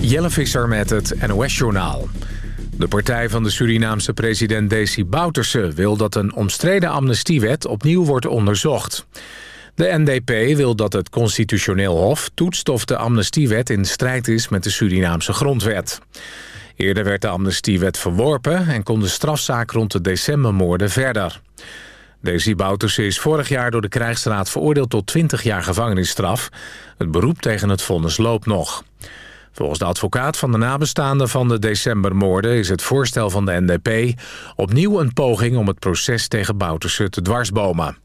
Jelle Visser met het NOS-journaal. De partij van de Surinaamse president Desi Bouterse... wil dat een omstreden amnestiewet opnieuw wordt onderzocht. De NDP wil dat het constitutioneel hof toetst of de amnestiewet... in strijd is met de Surinaamse grondwet. Eerder werd de amnestiewet verworpen... en kon de strafzaak rond de decembermoorden verder. Desi Bouterse is vorig jaar door de krijgsraad veroordeeld tot 20 jaar gevangenisstraf. Het beroep tegen het vonnis loopt nog. Volgens de advocaat van de nabestaanden van de decembermoorden... is het voorstel van de NDP opnieuw een poging om het proces tegen Bouterse te dwarsbomen.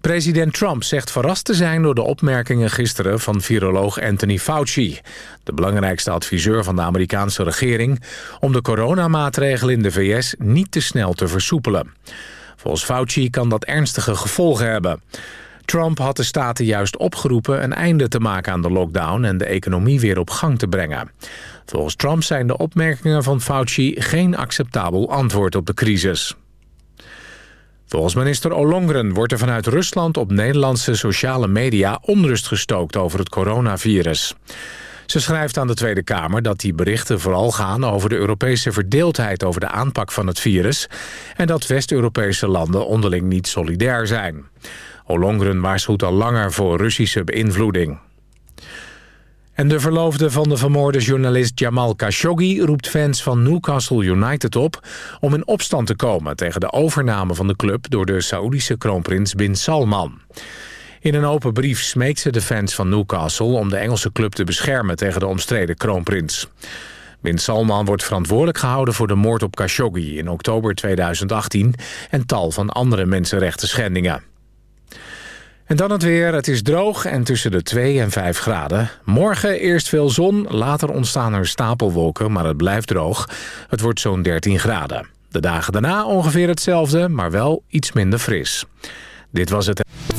President Trump zegt verrast te zijn door de opmerkingen gisteren van viroloog Anthony Fauci, de belangrijkste adviseur van de Amerikaanse regering, om de coronamaatregelen in de VS niet te snel te versoepelen. Volgens Fauci kan dat ernstige gevolgen hebben. Trump had de staten juist opgeroepen een einde te maken aan de lockdown... en de economie weer op gang te brengen. Volgens Trump zijn de opmerkingen van Fauci geen acceptabel antwoord op de crisis. Volgens minister Olongren wordt er vanuit Rusland op Nederlandse sociale media onrust gestookt over het coronavirus. Ze schrijft aan de Tweede Kamer dat die berichten vooral gaan over de Europese verdeeldheid over de aanpak van het virus en dat West-Europese landen onderling niet solidair zijn. Olongren waarschuwt al langer voor Russische beïnvloeding. En de verloofde van de vermoorde journalist Jamal Khashoggi... roept fans van Newcastle United op om in opstand te komen... tegen de overname van de club door de Saoedische kroonprins Bin Salman. In een open brief smeekt ze de fans van Newcastle... om de Engelse club te beschermen tegen de omstreden kroonprins. Bin Salman wordt verantwoordelijk gehouden voor de moord op Khashoggi... in oktober 2018 en tal van andere mensenrechten schendingen. En dan het weer. Het is droog en tussen de 2 en 5 graden. Morgen eerst veel zon, later ontstaan er stapelwolken, maar het blijft droog. Het wordt zo'n 13 graden. De dagen daarna ongeveer hetzelfde, maar wel iets minder fris. Dit was het...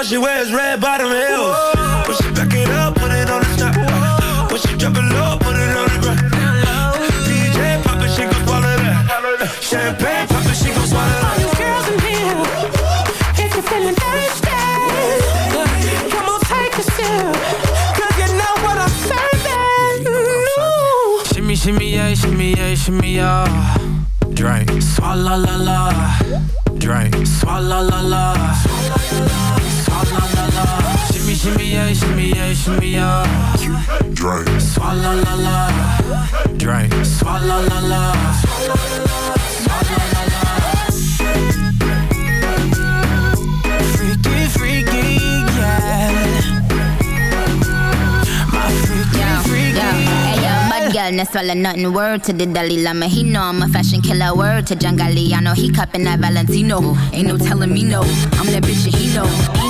All she wears red bottom heels. When she back it up, put it on the top. When she drop it low, put it on the ground. DJ pop it, she gon' swallow that. Champagne pop it, she gon' swallow that. you girls in here, if you're feeling thirsty, come on, take a sip, 'cause you know what I'm serving. Shimmy, shimmy, yeah, shimmy, yeah, shimmy, yeah. Drink. Swalla la la. Drink. Swalla la la. Swalla la la. Shimmy, shimmy, yeah, shimmy, yeah, shimmy, yeah. Drink. Swalla la la. Drink. Swalla la la. Swalla la la. Freaky, freaky, yeah. My freaky, freaky, yo, hey yo, bad girl, no swallow nothing. Word to the Dalai Lama, he know I'm a fashion killer. Word to John Galliano, he cupping that Valentino. Ain't no telling me no, I'm that bitch and he know.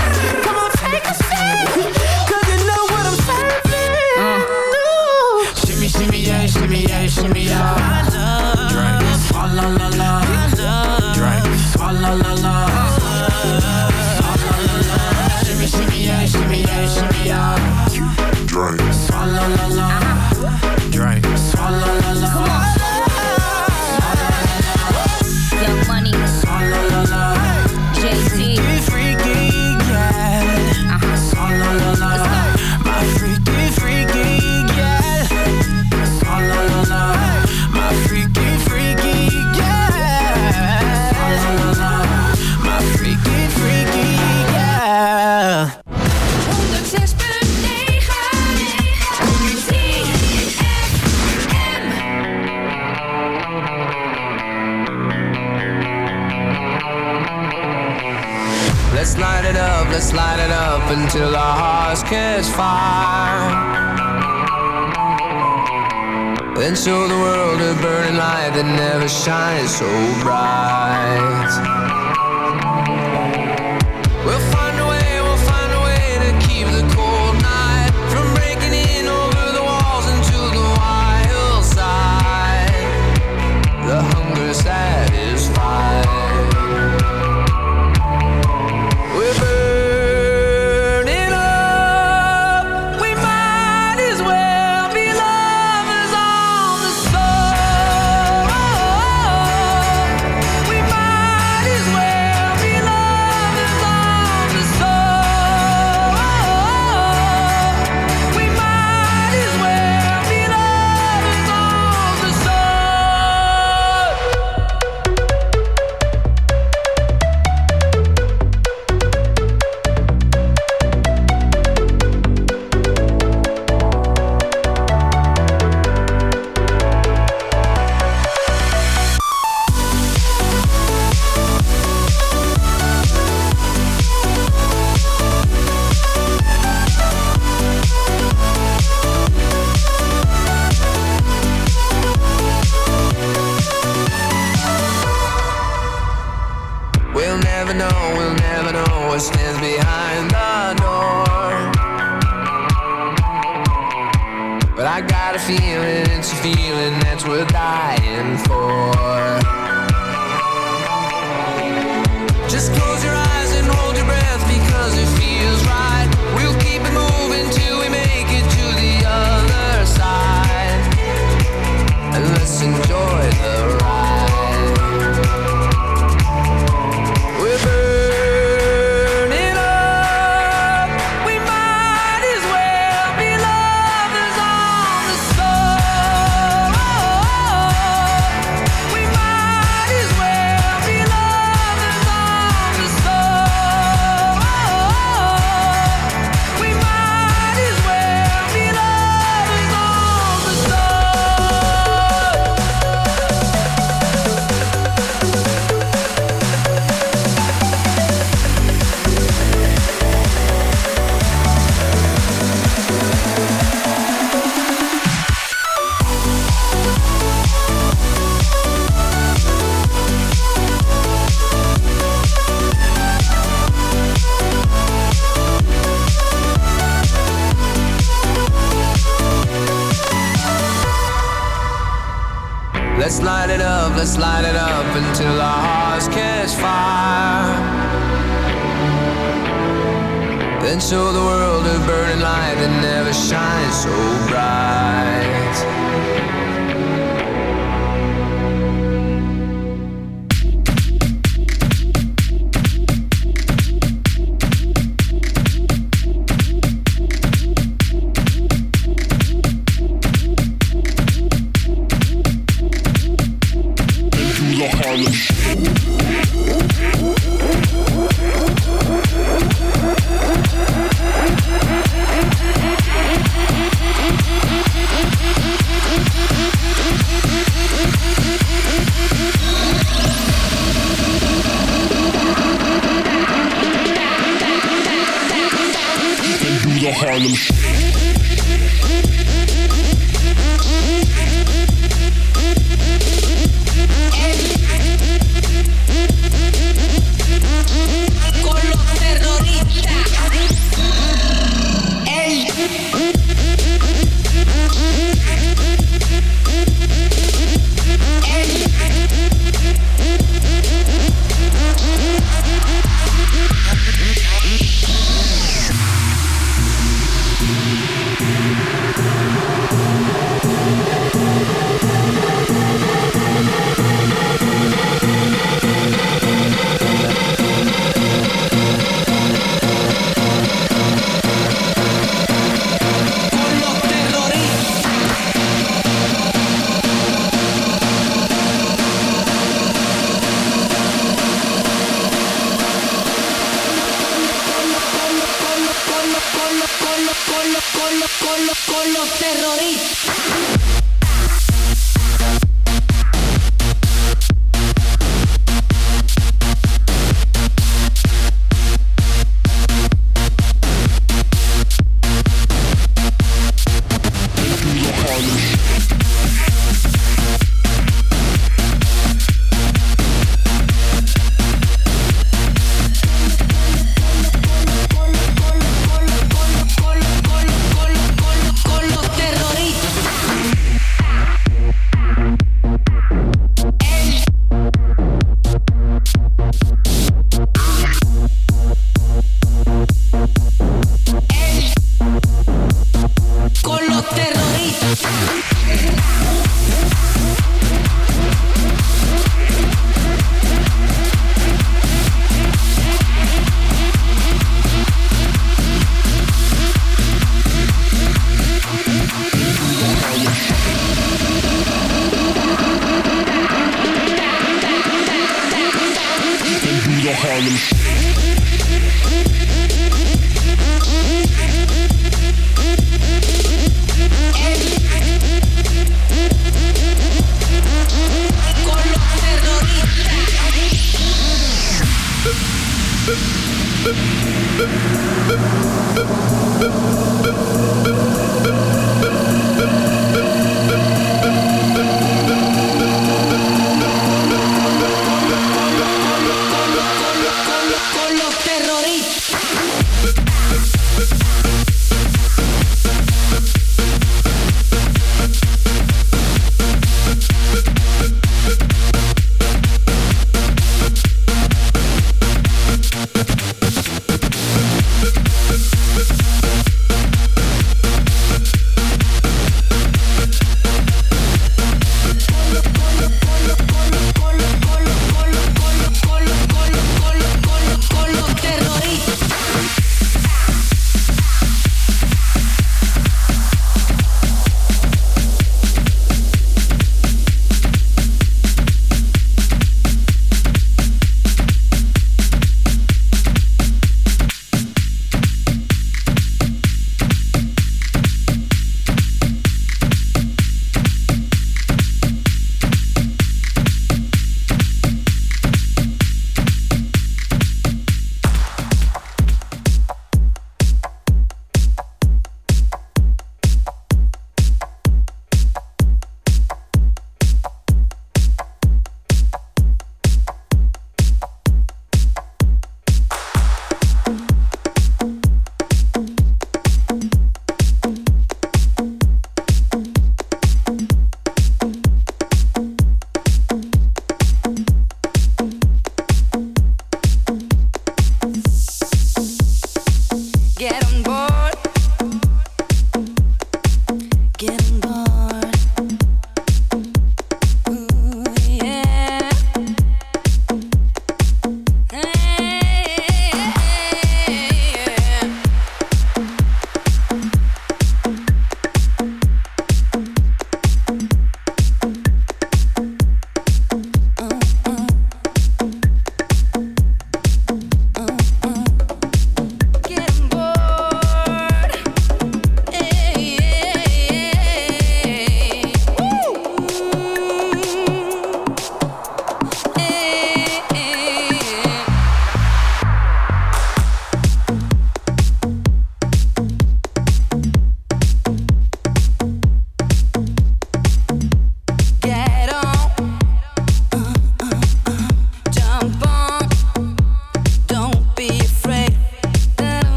shimmy, yeah, shimmy, yeah. Drink. Swalla la la. Drink.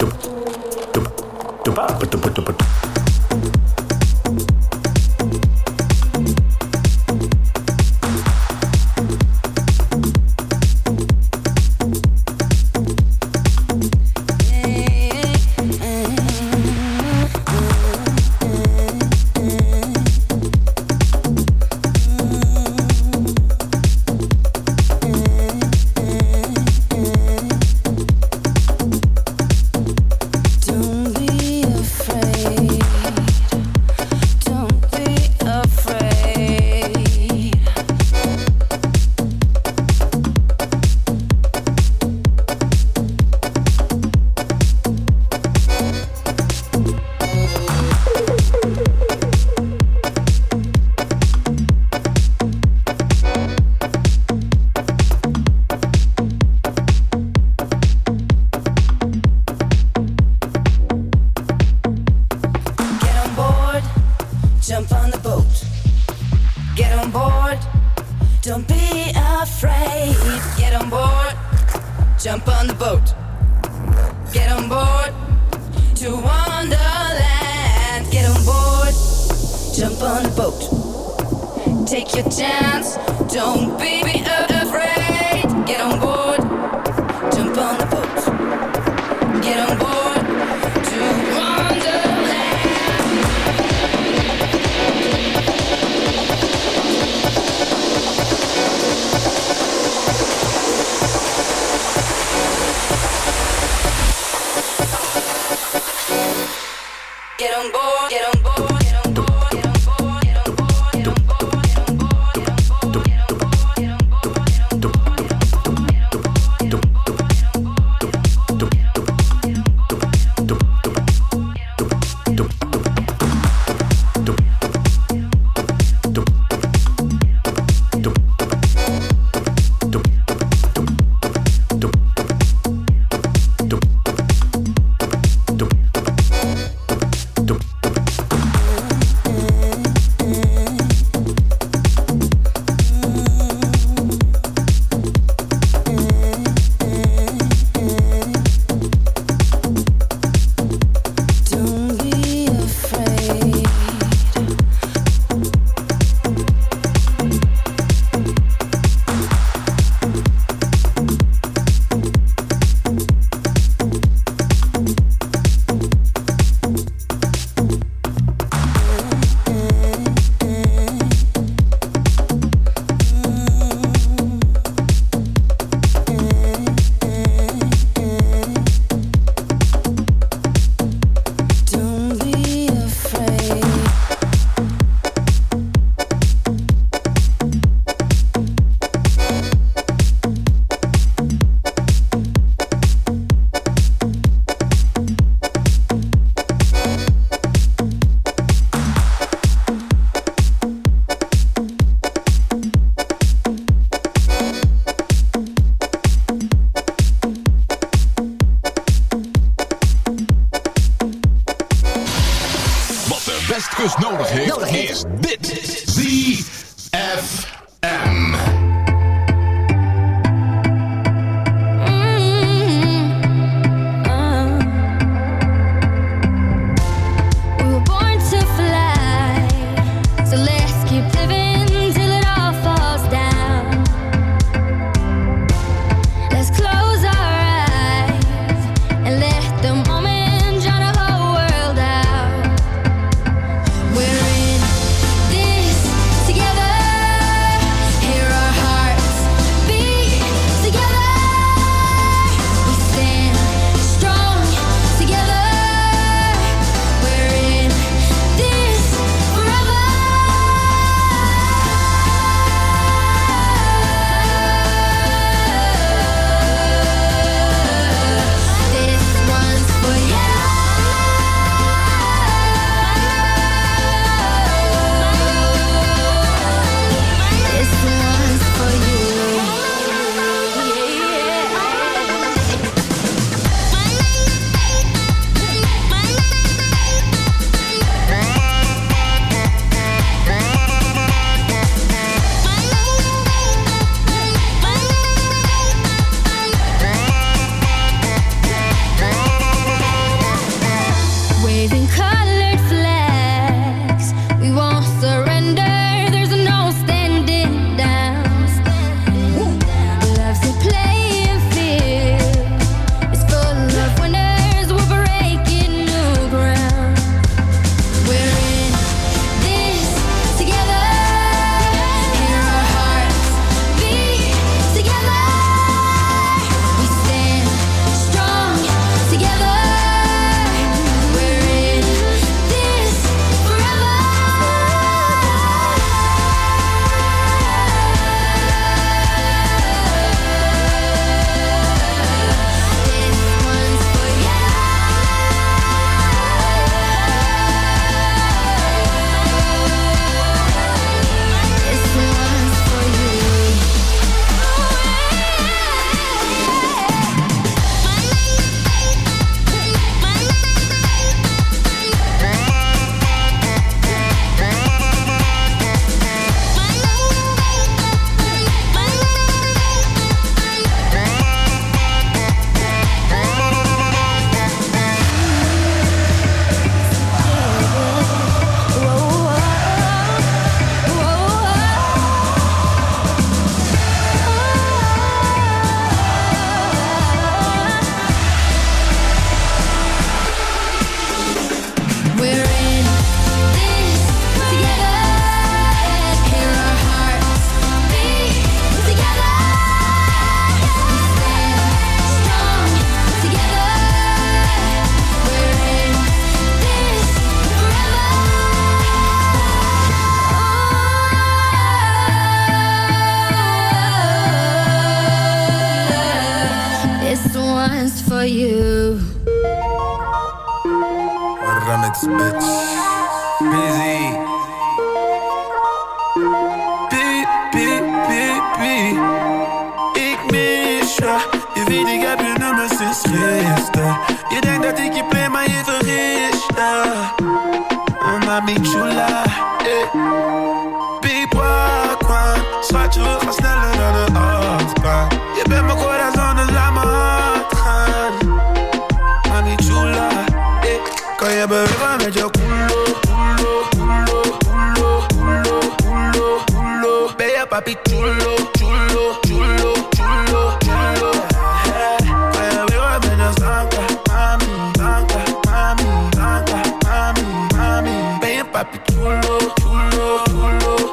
Dup, dup, dup, dup, dup, dup, dup, dup. Je bewegen met je culo, culo, culo, culo, culo, culo, culo. Ben je papi chulo, chulo, chulo, chulo, chulo. Je je papi chulo, chulo, chulo.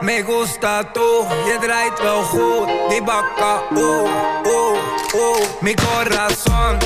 Me gusta tú, je draait wel goed. Die bakka, oh, oh, oh. Mi corazon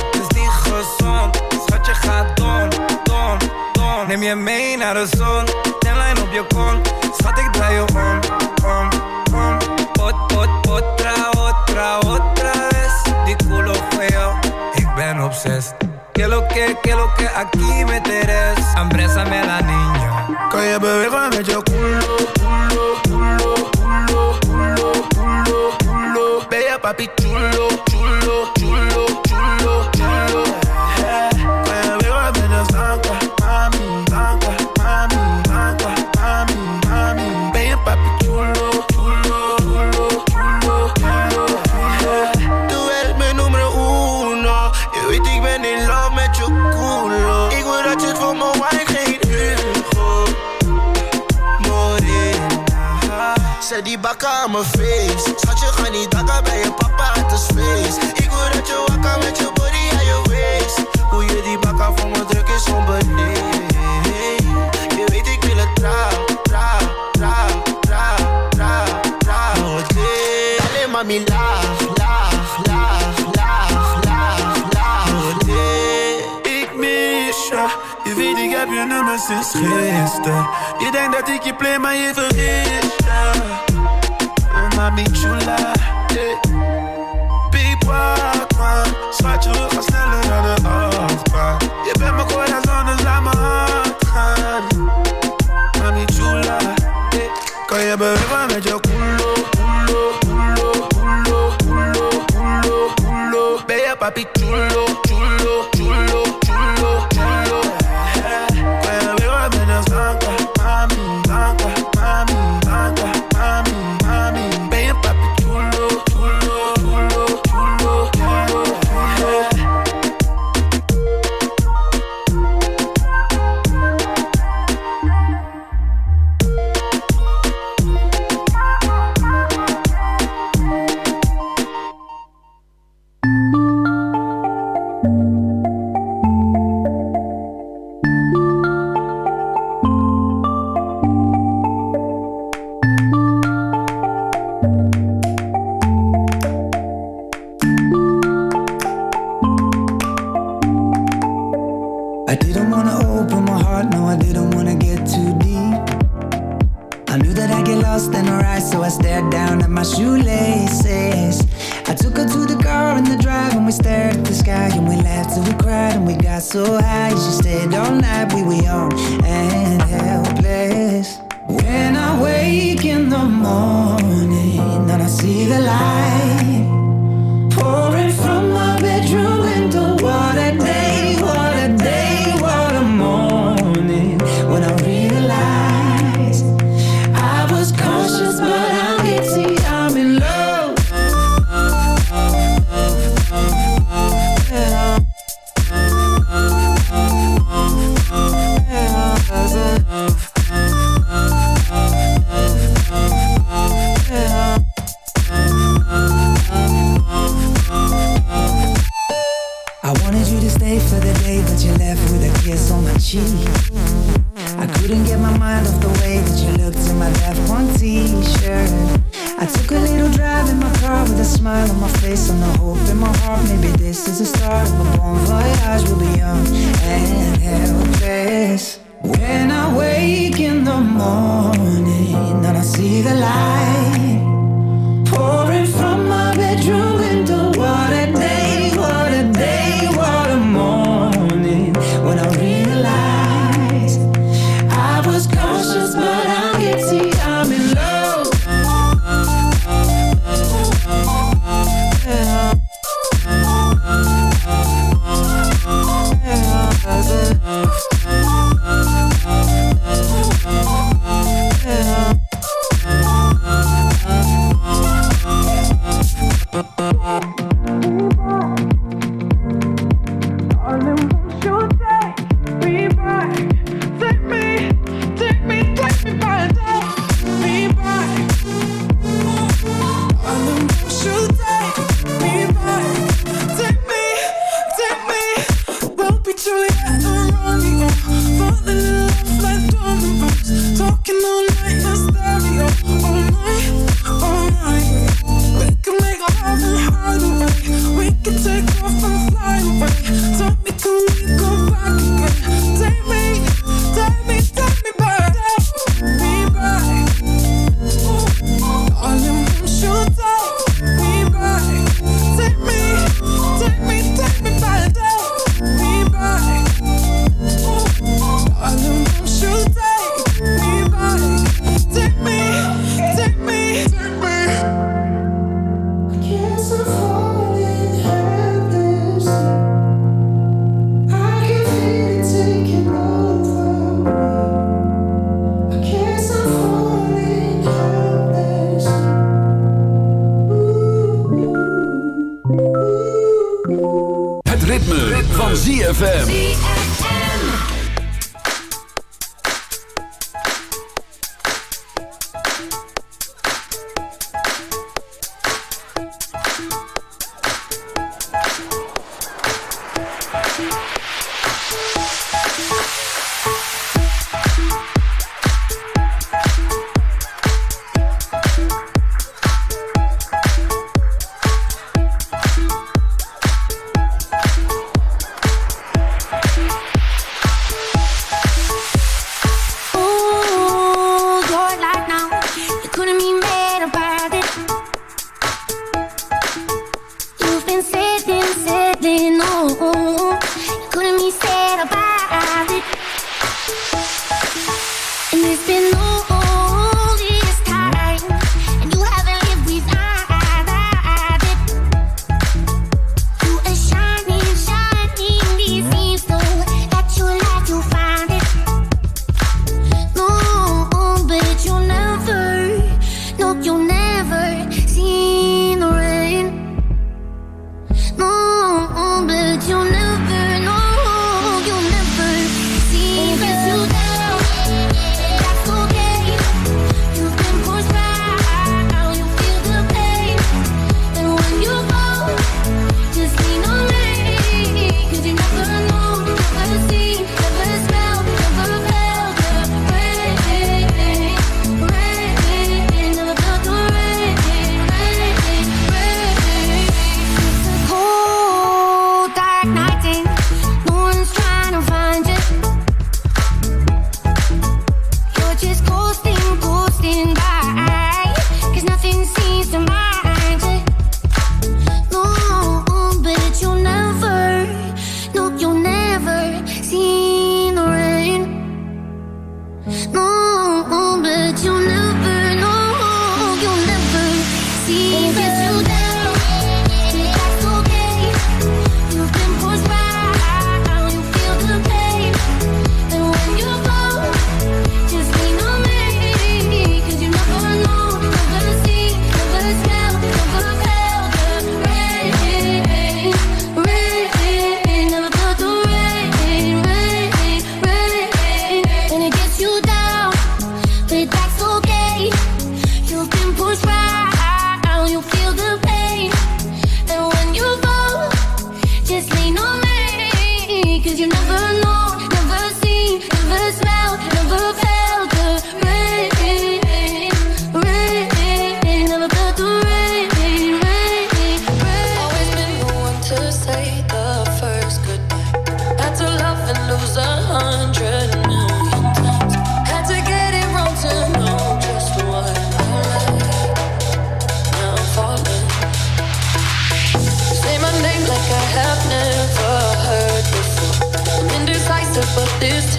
Neem je mee naar de zon. Tenlijn op je kont. Schat, ik draai je om, om, om. Ot, ot, otra, otra, otra vez. Die culo feo, ik ben obsessed. Que lo que, que lo que aquí me teres. Hambrésame la niña. Je bewegen met je culo, culo, culo, culo, culo, culo, culo. Je papi chulo, chulo, chulo, Zet die bakken aan mijn face. Schatje, ga niet dakken bij je papa uit de space. Ik wil dat je wakker met je body aan je waist. Hoe je die bakken voor me druk is onbeneden. Je weet ik wil het trouw, trouw, trouw, trouw, trouw, trouw. Dale mami laag, laag, laag, laag, laag, laag. Ik mis je, je weet ik heb je nummer sinds gisteren. Je denkt dat ik je play, maar je vergist je. Mami chula, gaan sneller dan een achtbaan. Je bent mijn corazon, dus laat me hard gaan. Mami chula. Kan je bewegen met je culo, culo, culo, culo, culo, culo. Ben je papi chulo, chulo, chulo,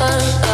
fun.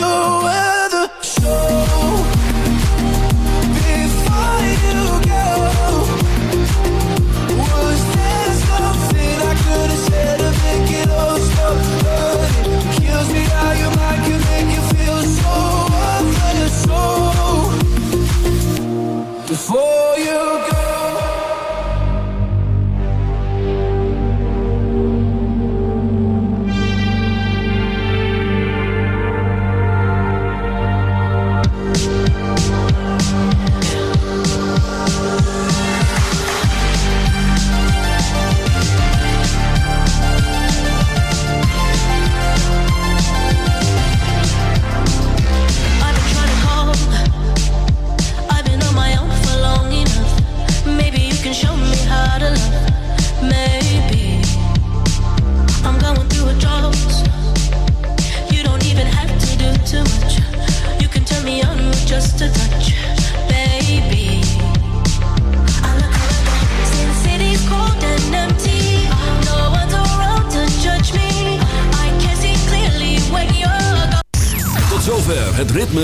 No.